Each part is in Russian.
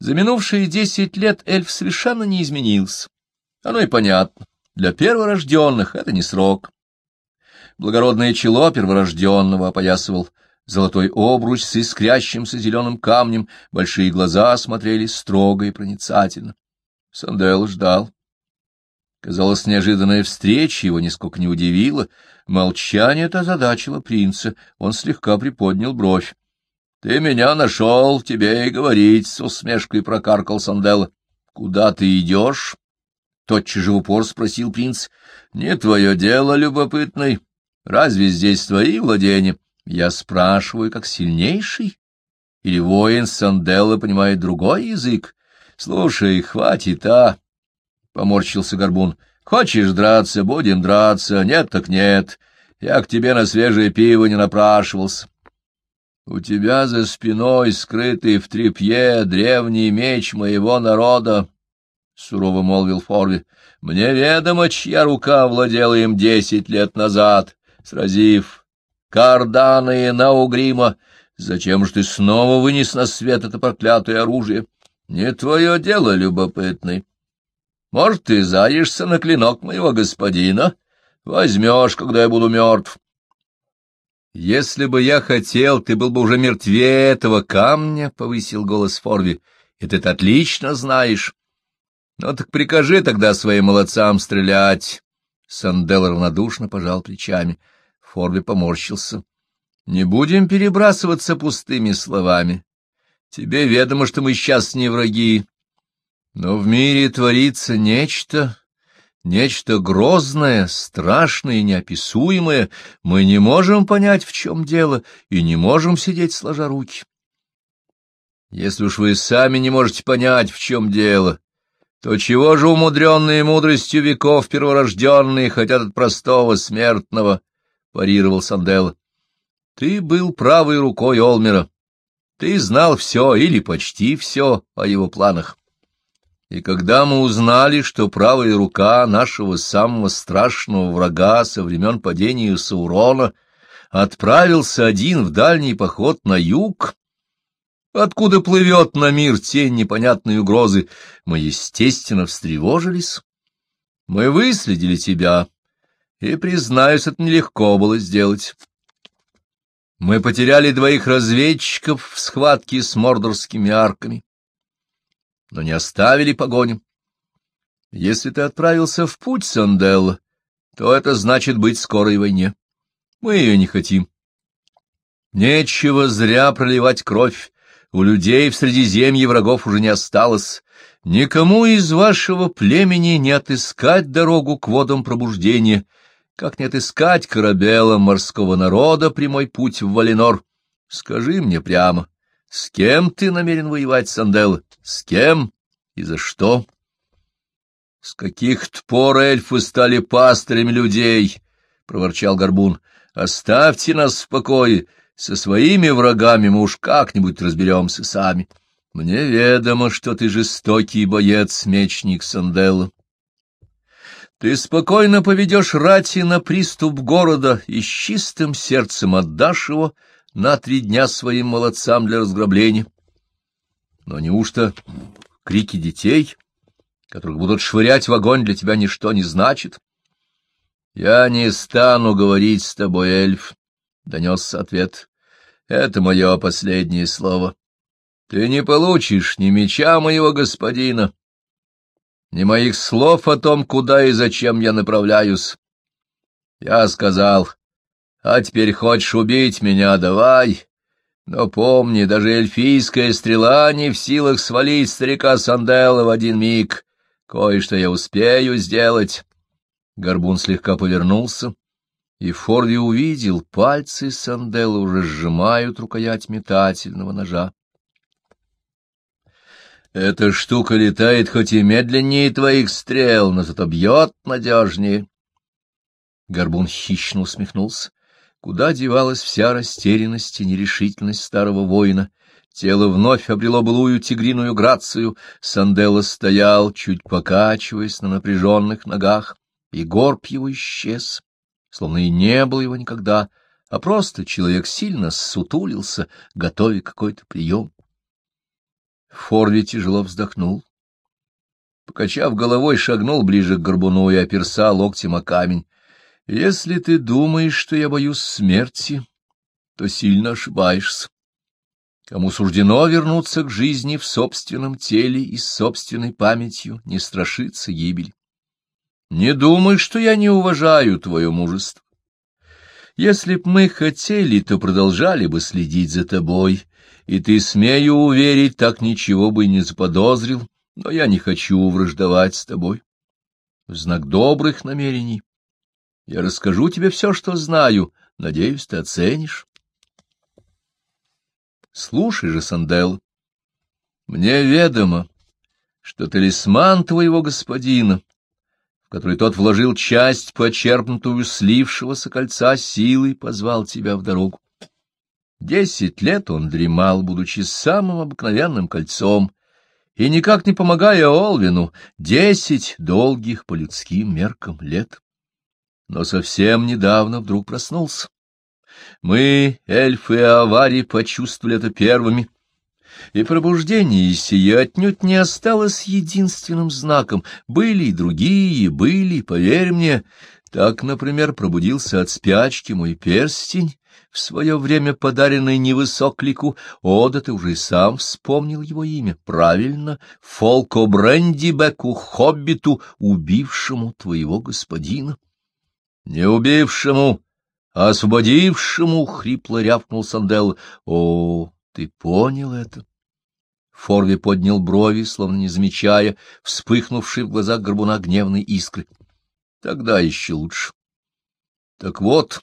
За минувшие десять лет эльф совершенно не изменился. Оно и понятно. Для перворожденных это не срок. Благородное чело перворожденного опоясывал золотой обруч с искрящимся зеленым камнем, большие глаза смотрели строго и проницательно. Сандел ждал. Казалось, неожиданная встреча его нисколько не удивила. Молчание это озадачило принца. Он слегка приподнял бровь. — Ты меня нашел, тебе и говорить, — с усмешкой прокаркал Сандел. — Куда ты идешь? — тотчас же в упор спросил принц. — Не твое дело, любопытный. Разве здесь твои владения? Я спрашиваю, как сильнейший? Или воин Санделла понимает другой язык? Слушай, хватит, а? — поморщился Горбун. — Хочешь драться, будем драться, нет так нет. Я к тебе на свежее пиво не напрашивался. У тебя за спиной, скрытый в тряпье, древний меч моего народа, — сурово молвил Форви. — Мне ведомо, чья рука владела им десять лет назад, сразив Кардана и Наугрима. Зачем же ты снова вынес на свет это проклятое оружие? Не твое дело, любопытный. Может, ты заешься на клинок моего господина? Возьмешь, когда я буду мертв. Если бы я хотел, ты был бы уже мертвее этого камня, — повысил голос Форви, — и ты это отлично знаешь. Ну так прикажи тогда своим молодцам стрелять. Сандел равнодушно пожал плечами. Форви поморщился. — Не будем перебрасываться пустыми словами. Тебе ведомо, что мы сейчас не враги. Но в мире творится нечто, Нечто грозное, страшное и неописуемое, мы не можем понять, в чем дело, и не можем сидеть сложа руки. Если уж вы сами не можете понять, в чем дело, то чего же умудренные мудростью веков перворожденные хотят от простого смертного? — парировал Сандела. — Ты был правой рукой Олмера. Ты знал все или почти все о его планах. И когда мы узнали, что правая рука нашего самого страшного врага со времен падения Саурона отправился один в дальний поход на юг, откуда плывет на мир тень непонятной угрозы, мы, естественно, встревожились. Мы выследили тебя, и, признаюсь, это нелегко было сделать. Мы потеряли двоих разведчиков в схватке с мордорскими арками но не оставили погоню. Если ты отправился в путь, Санделла, то это значит быть скорой войне. Мы ее не хотим. Нечего зря проливать кровь. У людей в Средиземье врагов уже не осталось. Никому из вашего племени не отыскать дорогу к водам пробуждения, как не отыскать корабелам морского народа прямой путь в Валенор. Скажи мне прямо, с кем ты намерен воевать, Сандел? С кем и за что? С каких-то пор эльфы стали пастырями людей, — проворчал Горбун. Оставьте нас в покое. Со своими врагами мы уж как-нибудь разберемся сами. Мне ведомо, что ты жестокий боец, мечник Санделла. Ты спокойно поведешь рати на приступ города и с чистым сердцем отдашь его на три дня своим молодцам для разграбления. Но неужто крики детей, которых будут швырять в огонь, для тебя ничто не значит? — Я не стану говорить с тобой, эльф, — донесся ответ. — Это мое последнее слово. Ты не получишь ни меча моего господина, ни моих слов о том, куда и зачем я направляюсь. Я сказал, а теперь хочешь убить меня, давай. Но помни, даже эльфийская стрела не в силах свалить старика Сандела в один миг. Кое-что я успею сделать. Горбун слегка повернулся, и Форди увидел, пальцы Сандела уже сжимают рукоять метательного ножа. Эта штука летает хоть и медленнее твоих стрел, но зато бьет надежнее. Горбун хищно усмехнулся. Куда девалась вся растерянность и нерешительность старого воина? Тело вновь обрело былую тигриную грацию. Санделла стоял, чуть покачиваясь на напряженных ногах, и горб его исчез, словно и не было его никогда, а просто человек сильно ссутулился, готовя какой-то прием. Форви тяжело вздохнул. Покачав головой, шагнул ближе к горбуну и оперся локтем о камень. — Если ты думаешь, что я боюсь смерти, то сильно ошибаешься. Кому суждено вернуться к жизни в собственном теле и с собственной памятью, не страшится гибель. Не думай, что я не уважаю твое мужество. Если б мы хотели, то продолжали бы следить за тобой, и ты, смею уверить, так ничего бы не заподозрил, но я не хочу враждовать с тобой. В знак добрых намерений я расскажу тебе все, что знаю, надеюсь, ты оценишь. Слушай же, Сандел, мне ведомо, что талисман твоего господина, в который тот вложил часть, почерпнутую слившегося кольца силой, позвал тебя в дорогу. Десять лет он дремал, будучи самым обыкновенным кольцом, и никак не помогая Олвину, десять долгих по людским меркам лет. Но совсем недавно вдруг проснулся. Мы, эльфы и авари, почувствовали это первыми. И пробуждение сие отнюдь не осталось единственным знаком. Были и другие, были, поверь мне. Так, например, пробудился от спячки мой перстень, в свое время подаренный невысоклику. О, да ты уже сам вспомнил его имя. Правильно, Фолко Брендибеку, хоббиту, убившему твоего господина. Не убившему, а освободившему, — хрипло рявкнул Сандел. О, ты понял это? Форви поднял брови, словно не замечая, вспыхнувшей в глазах горбуна гневной искры. Тогда еще лучше. Так вот,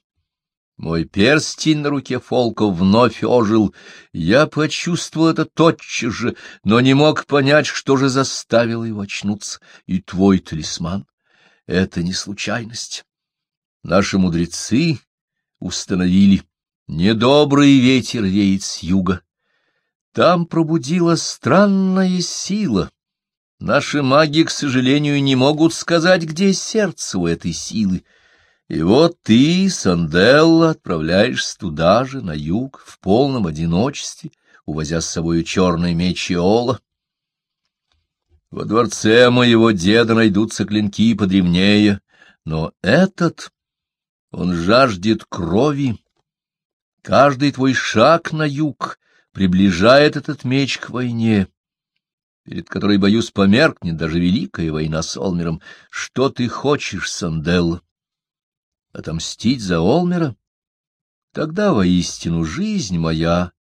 мой перстень на руке Фолка вновь ожил. Я почувствовал это тотчас же, но не мог понять, что же заставило его очнуться. И твой талисман — это не случайность. Наши мудрецы установили. Недобрый ветер веет с юга. Там пробудилась странная сила. Наши маги, к сожалению, не могут сказать, где сердце у этой силы. И вот ты, Санделла, отправляешься туда же, на юг, в полном одиночестве, увозя с собой черный меч Иола. Во дворце моего деда найдутся клинки подревнее, но этот он жаждет крови. Каждый твой шаг на юг приближает этот меч к войне, перед которой, боюсь, померкнет даже великая война с Олмером. Что ты хочешь, Санделла? Отомстить за Олмера? Тогда воистину жизнь моя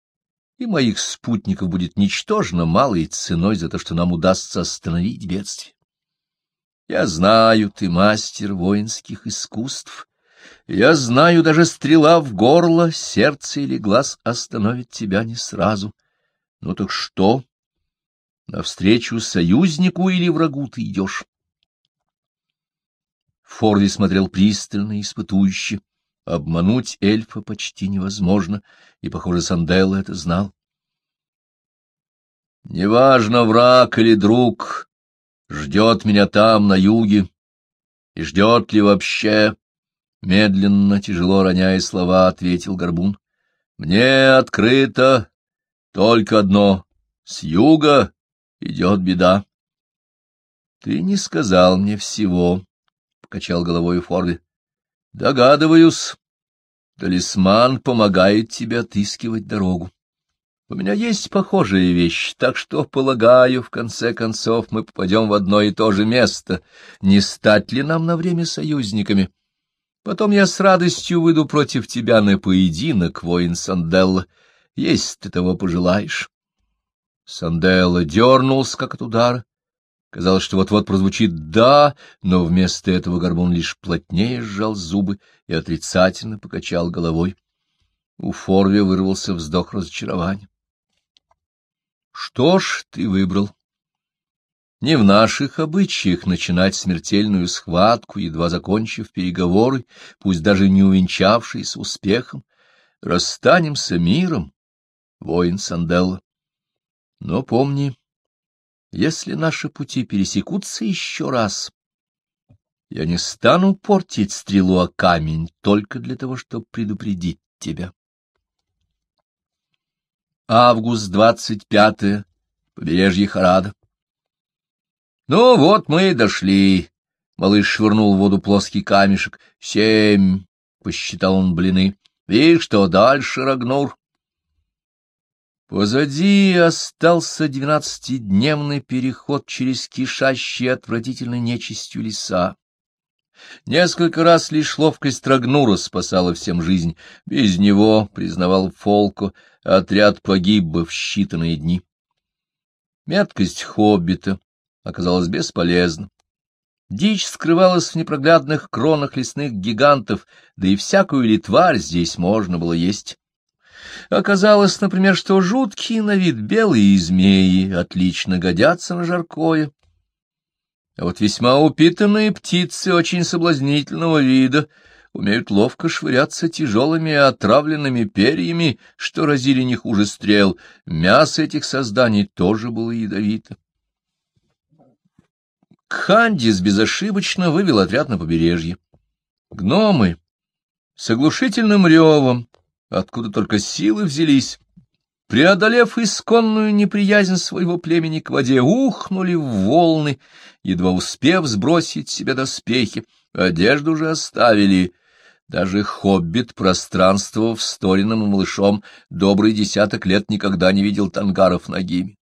и моих спутников будет ничтожно малой ценой за то, что нам удастся остановить бедствие. Я знаю, ты мастер воинских искусств, я знаю, даже стрела в горло, сердце или глаз остановит тебя не сразу. Ну так что? Навстречу союзнику или врагу ты идешь? Форли смотрел пристально и испытующе. Обмануть эльфа почти невозможно, и, похоже, Санделла это знал. Неважно, враг или друг, ждет меня там, на юге, и ждет ли вообще. Медленно, тяжело роняя слова, ответил Горбун. — Мне открыто только одно. С юга идет беда. — Ты не сказал мне всего, — покачал головой Форли. — Догадываюсь. Талисман помогает тебе отыскивать дорогу. У меня есть похожая вещь, так что, полагаю, в конце концов мы попадем в одно и то же место. Не стать ли нам на время союзниками? — Потом я с радостью выйду против тебя на поединок, воин Санделла, если ты того пожелаешь. Санделла дернулся, как от удара. Казалось, что вот-вот прозвучит «да», но вместо этого горбун лишь плотнее сжал зубы и отрицательно покачал головой. У Форви вырвался вздох разочарования. — Что ж ты выбрал? Не в наших обычаях начинать смертельную схватку, едва закончив переговоры, пусть даже не увенчавшиеся успехом. Расстанемся миром, воин Санделла. Но помни, если наши пути пересекутся еще раз, я не стану портить стрелу о камень только для того, чтобы предупредить тебя. Август двадцать пятое. побережье Харада. Ну вот мы и дошли. Малыш швырнул в воду плоский камешек. Семь, — посчитал он блины. И что дальше, Рагнур? Позади остался двенадцатидневный переход через кишащие отвратительной нечистью леса. Несколько раз лишь ловкость Рагнура спасала всем жизнь. Без него, признавал Фолко, отряд погиб бы в считанные дни. Меткость хоббита оказалась бесполезна. Дичь скрывалась в непроглядных кронах лесных гигантов, да и всякую ли тварь здесь можно было есть. Оказалось, например, что жуткие на вид белые змеи отлично годятся на жаркое. А вот весьма упитанные птицы очень соблазнительного вида умеют ловко швыряться тяжелыми отравленными перьями, что разили не хуже стрел. Мясо этих созданий тоже было ядовито. Кхандис безошибочно вывел отряд на побережье. Гномы с оглушительным ревом, откуда только силы взялись, преодолев исконную неприязнь своего племени к воде, ухнули в волны, едва успев сбросить себе доспехи, одежду же оставили. Даже хоббит, пространствовав и малышом, добрый десяток лет никогда не видел тангаров ногими.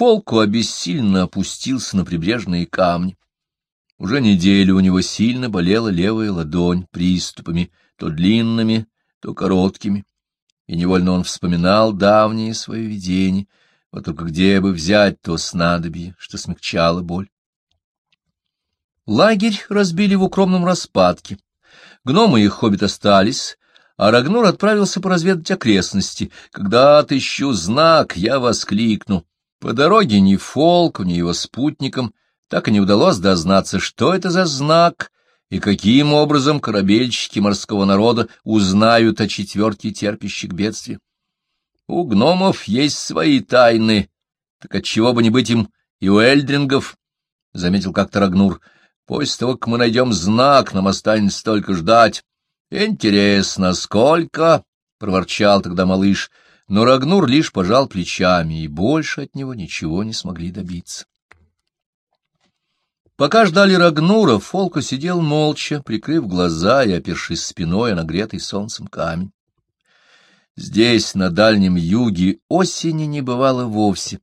Фолку обессильно опустился на прибрежные камни. Уже неделю у него сильно болела левая ладонь приступами, то длинными, то короткими, и невольно он вспоминал давние свои видения, вот только где бы взять то снадобье, что смягчало боль. Лагерь разбили в укромном распадке. Гномы и хоббит остались, а Рагнур отправился поразведать окрестности. Когда отыщу знак, я воскликну. По дороге ни Фолку, ни его спутникам так и не удалось дознаться, что это за знак и каким образом корабельщики морского народа узнают о четверке терпящих бедствия. У гномов есть свои тайны, так отчего бы не быть им и у эльдрингов, — заметил как-то Рагнур. После того, как мы найдем знак, нам останется только ждать. — Интересно, сколько? — проворчал тогда малыш но Рагнур лишь пожал плечами, и больше от него ничего не смогли добиться. Пока ждали Рагнура, Фолко сидел молча, прикрыв глаза и опершись спиной о нагретый солнцем камень. Здесь, на дальнем юге, осени не бывало вовсе.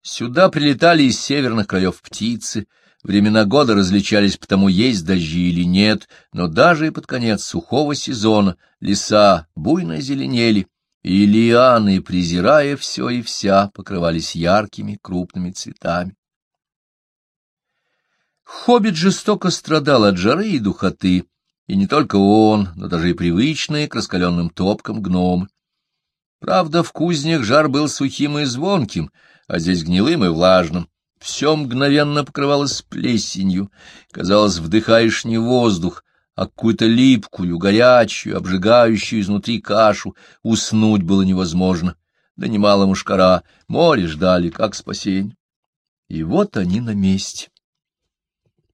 Сюда прилетали из северных краев птицы, времена года различались потому, есть дожди или нет, но даже и под конец сухого сезона леса буйно зеленели, и лианы, презирая все и вся, покрывались яркими крупными цветами. Хоббит жестоко страдал от жары и духоты, и не только он, но даже и привычные к раскаленным топкам гномы. Правда, в кузнях жар был сухим и звонким, а здесь гнилым и влажным. Все мгновенно покрывалось плесенью. Казалось, вдыхаешь не воздух, а какую-то липкую, горячую, обжигающую изнутри кашу. Уснуть было невозможно. Да немало мушкара, море ждали, как спасение. И вот они на месте.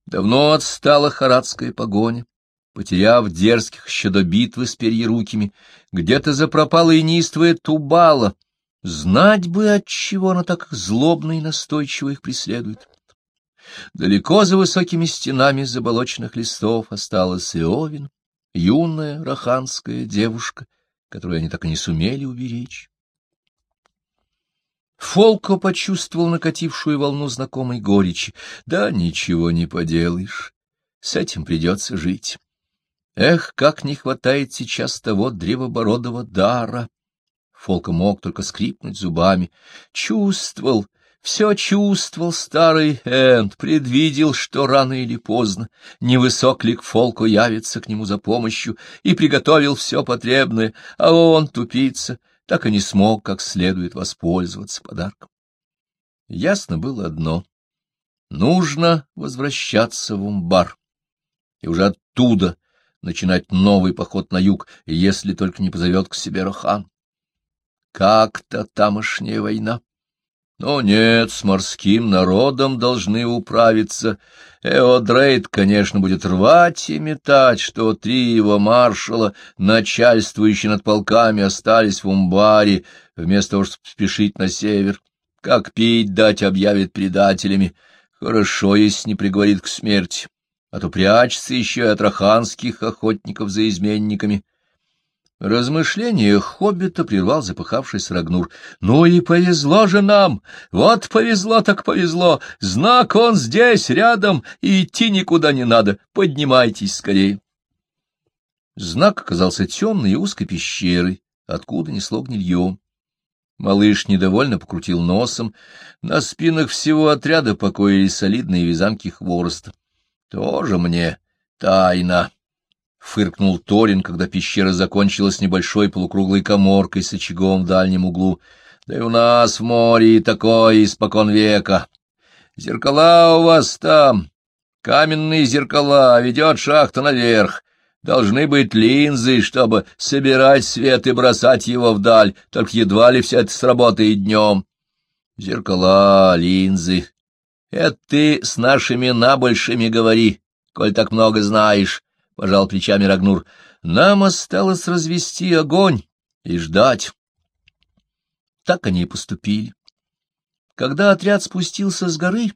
Давно отстала харадская погоня, потеряв дерзких еще до битвы с перьерукими. Где-то запропала и неистовая тубала. Знать бы, от чего она так злобно и настойчиво их преследует. Далеко за высокими стенами заболоченных листов осталась Иовин, юная раханская девушка, которую они так и не сумели уберечь. Фолко почувствовал накатившую волну знакомой горечи. Да ничего не поделаешь, с этим придется жить. Эх, как не хватает сейчас того древобородого дара! Фолка мог только скрипнуть зубами. Чувствовал, все чувствовал старый Энд, предвидел, что рано или поздно невысок ли к Фолку явится к нему за помощью, и приготовил все потребное, а он, тупица, так и не смог как следует воспользоваться подарком. Ясно было одно — нужно возвращаться в Умбар, и уже оттуда начинать новый поход на юг, если только не позовет к себе Рохан. Как-то тамошняя война. Но нет, с морским народом должны управиться. Эодрейд, конечно, будет рвать и метать, что три его маршала, начальствующие над полками, остались в Умбаре. вместо того, чтобы спешить на север. Как пить дать объявит предателями. Хорошо, если не приговорит к смерти, а то прячется еще и от раханских охотников за изменниками. Размышление хоббита прервал запыхавшийся Рагнур. — Ну и повезло же нам! Вот повезло так повезло! Знак он здесь, рядом, и идти никуда не надо. Поднимайтесь скорее. Знак оказался темной и узкой пещерой, откуда несло гнильем. Малыш недовольно покрутил носом. На спинах всего отряда покоились солидные вязанки хвороста. — Тоже мне тайна! — фыркнул Торин, когда пещера закончилась небольшой полукруглой коморкой с очагом в дальнем углу. — Да и у нас в море такое испокон века. Зеркала у вас там, каменные зеркала, ведет шахта наверх. Должны быть линзы, чтобы собирать свет и бросать его вдаль, только едва ли все это сработает днем. Зеркала, линзы. Это ты с нашими набольшими говори, коль так много знаешь, — пожал плечами Рагнур. Нам осталось развести огонь и ждать. Так они и поступили. Когда отряд спустился с горы,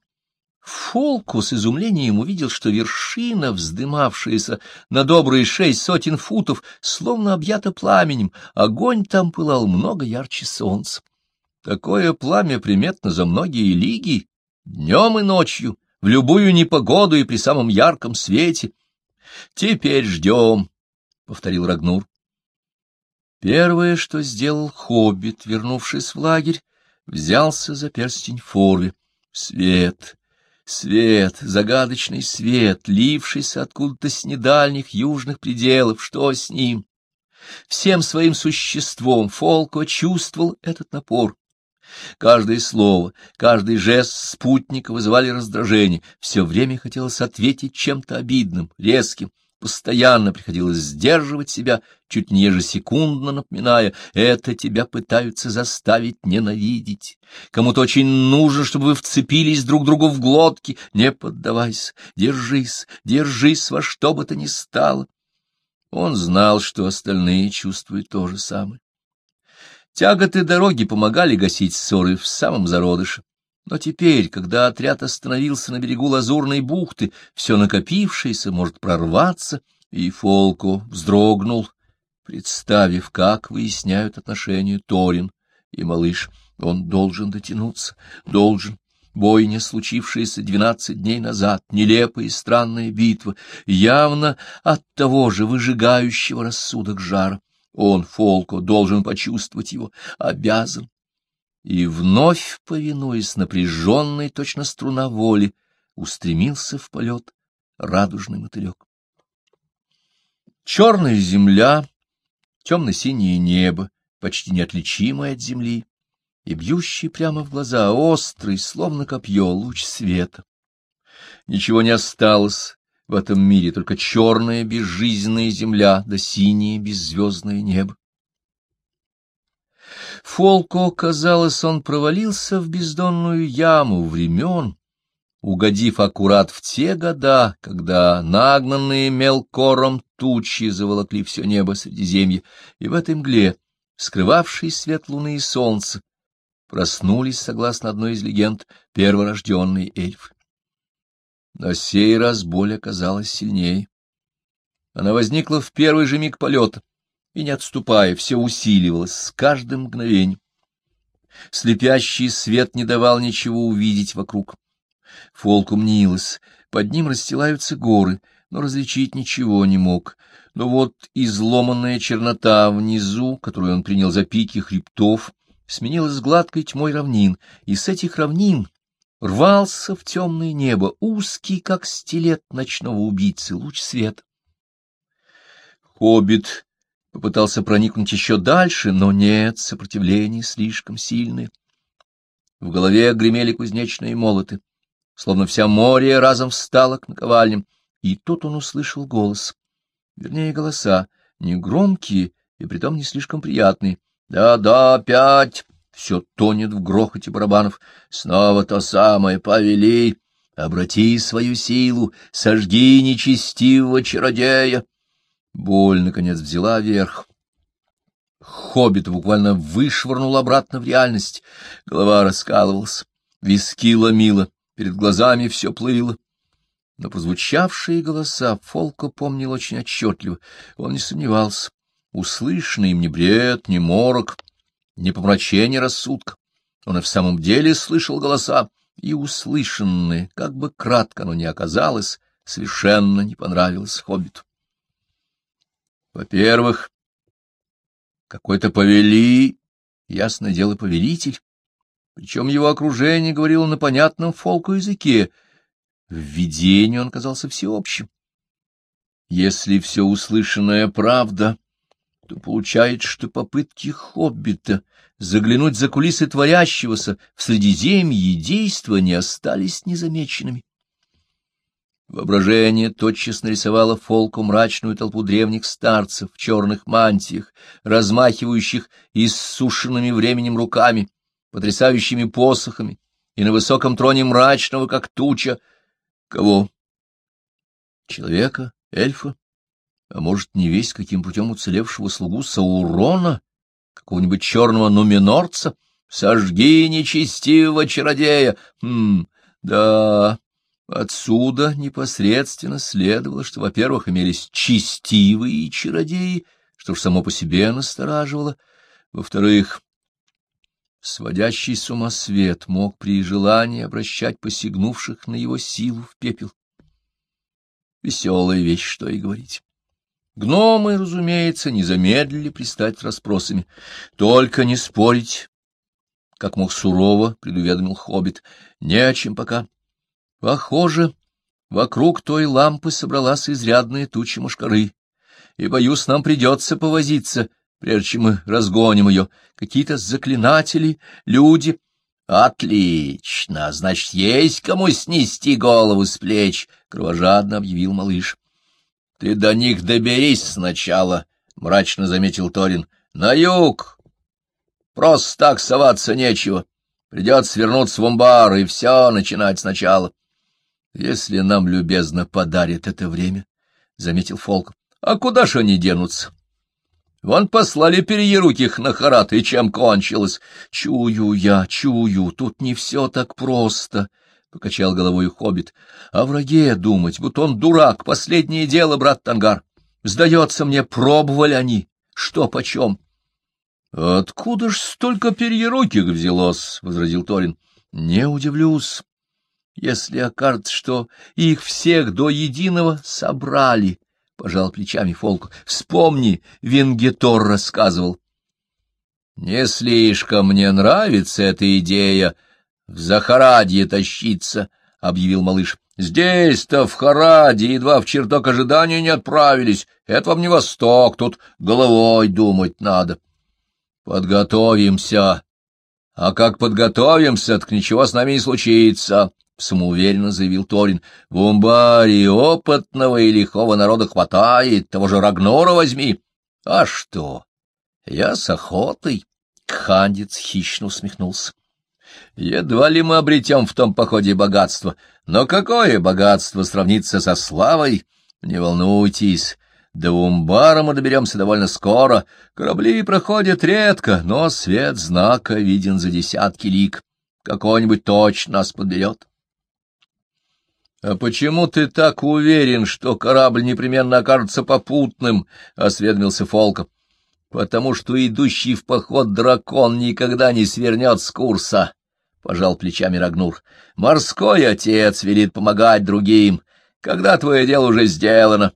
Фолку с изумлением увидел, что вершина, вздымавшаяся на добрые шесть сотен футов, словно объята пламенем, огонь там пылал много ярче солнца. Такое пламя приметно за многие лиги, днем и ночью, в любую непогоду и при самом ярком свете. — Теперь ждем, — повторил Рагнур. Первое, что сделал хоббит, вернувшись в лагерь, взялся за перстень Форли. Свет! Свет, загадочный свет, лившийся откуда-то с недальних южных пределов, что с ним? Всем своим существом Фолко чувствовал этот напор. Каждое слово, каждый жест спутника вызывали раздражение, все время хотелось ответить чем-то обидным, резким, Постоянно приходилось сдерживать себя, чуть не ежесекундно напоминая, это тебя пытаются заставить ненавидеть. Кому-то очень нужно, чтобы вы вцепились друг другу в глотки. Не поддавайся, держись, держись во что бы то ни стало. Он знал, что остальные чувствуют то же самое. Тяготы дороги помогали гасить ссоры в самом зародыше. Но теперь, когда отряд остановился на берегу Лазурной бухты, все накопившееся может прорваться, и Фолко вздрогнул, представив, как выясняют отношения Торин и малыш. Он должен дотянуться, должен. Бойня, случившаяся двенадцать дней назад, нелепая и странная битва, явно от того же выжигающего рассудок жара. Он, Фолко, должен почувствовать его, обязан. И вновь, повинуясь напряженной точно струна воли, устремился в полет радужный мотылек. Черная земля, темно-синее небо, почти неотличимое от земли, и бьющий прямо в глаза острый, словно копье, луч света. Ничего не осталось в этом мире, только черная безжизненная земля да синее беззвездное небо. Фолко, казалось, он провалился в бездонную яму времен, угодив аккурат в те года, когда нагнанные мелкором тучи заволокли все небо Средиземья, и в этой мгле, скрывавшей свет луны и солнца, проснулись, согласно одной из легенд, перворожденные эльфы. На сей раз боль оказалась сильнее. Она возникла в первый же миг полета, и, не отступая, все усиливалось с каждым мгновением. Слепящий свет не давал ничего увидеть вокруг. Фолку мнилось, под ним расстилаются горы, но различить ничего не мог. Но вот изломанная чернота внизу, которую он принял за пики хребтов, сменилась гладкой тьмой равнин, и с этих равнин рвался в темное небо узкий, как стилет ночного убийцы, луч света. Хоббит Попытался проникнуть еще дальше, но нет, сопротивление слишком сильное. В голове гремели кузнечные молоты, словно вся море разом встала к наковальням, и тут он услышал голос. Вернее, голоса, негромкие и притом не слишком приятные. «Да-да, опять!» Все тонет в грохоте барабанов. Снова то самое, повели. Обрати свою силу, сожги нечестивого чародея. Боль, наконец, взяла верх. Хоббит буквально вышвырнул обратно в реальность. Голова раскалывалась, виски ломила, перед глазами все плыло. Но прозвучавшие голоса Фолка помнил очень отчетливо. Он не сомневался. Услышанный им не бред, не морок, не помрачение рассудка. Он и в самом деле слышал голоса, и услышанное, как бы кратко оно ни оказалось, совершенно не понравилось Хоббиту. Во-первых, какой-то повели, ясное дело, повелитель, причем его окружение говорило на понятном фолку языке. В видении он казался всеобщим. Если все услышанное правда, то получается, что попытки Хоббита заглянуть за кулисы творящегося в Средиземье действа не остались незамеченными. Воображение тотчас нарисовало фолку мрачную толпу древних старцев в черных мантиях, размахивающих иссушенными временем руками, потрясающими посохами, и на высоком троне мрачного, как туча. Кого? Человека? Эльфа? А может, не весь каким путем уцелевшего слугу Саурона? Какого-нибудь черного нуминорца? Сожги нечестивого чародея! Хм, да... Отсюда непосредственно следовало, что, во-первых, имелись чистивые чародеи, что ж само по себе настораживало, во-вторых, сводящий с ума свет мог при желании обращать посягнувших на его силу в пепел. Веселая вещь, что и говорить. Гномы, разумеется, не замедлили пристать расспросами. Только не спорить, как мог сурово предуведомил хоббит, не о чем пока. Похоже, вокруг той лампы собралась изрядная туча мушкары, и, боюсь, нам придется повозиться, прежде чем мы разгоним ее. Какие-то заклинатели, люди. Отлично, значит, есть кому снести голову с плеч, — кровожадно объявил малыш. — Ты до них доберись сначала, — мрачно заметил Торин. — На юг. Просто так соваться нечего. Придется свернуться в амбар и все начинать сначала. — Если нам любезно подарит это время, — заметил Фолк. — А куда ж они денутся? Вон послали перееруких на Харат, и чем кончилось? Чую я, чую, тут не все так просто, — покачал головой хоббит. — О враге думать, будто он дурак, последнее дело, брат Тангар. Сдается мне, пробовали они, что почем. — Откуда ж столько перееруких взялось? — возразил Торин. — Не удивлюсь если окажется, что их всех до единого собрали, — пожал плечами Фолк. — Вспомни, Венгетор рассказывал. — Не слишком мне нравится эта идея в Захарадье тащиться, — объявил малыш. — Здесь-то, в Хараде, едва в чертог ожидания не отправились. Это вам не Восток, тут головой думать надо. — Подготовимся. А как подготовимся, так ничего с нами не случится, — самоуверенно заявил Торин. — В Умбаре опытного и лихого народа хватает, того же Рагнора возьми. — А что? Я с охотой. Хандец хищно усмехнулся. — Едва ли мы обретем в том походе богатство. Но какое богатство сравнится со славой? Не волнуйтесь. До Умбара мы доберемся довольно скоро. Корабли проходят редко, но свет знака виден за десятки лиг. Какой-нибудь точно нас подберет. — А почему ты так уверен, что корабль непременно окажется попутным? — осведомился Фолка. — Потому что идущий в поход дракон никогда не свернет с курса, — пожал плечами Рагнур. — Морской отец велит помогать другим, когда твое дело уже сделано.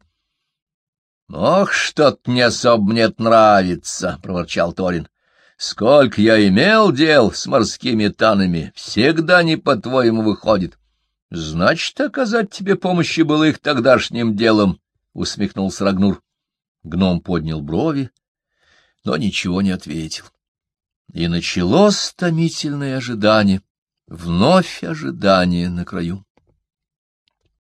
— Ох, что-то не особо мне нравится, — проворчал Торин. — Сколько я имел дел с морскими танами, всегда не по-твоему выходит. — Значит, оказать тебе помощи было их тогдашним делом, — усмехнулся Рагнур. Гном поднял брови, но ничего не ответил. И началось томительное ожидание, вновь ожидание на краю.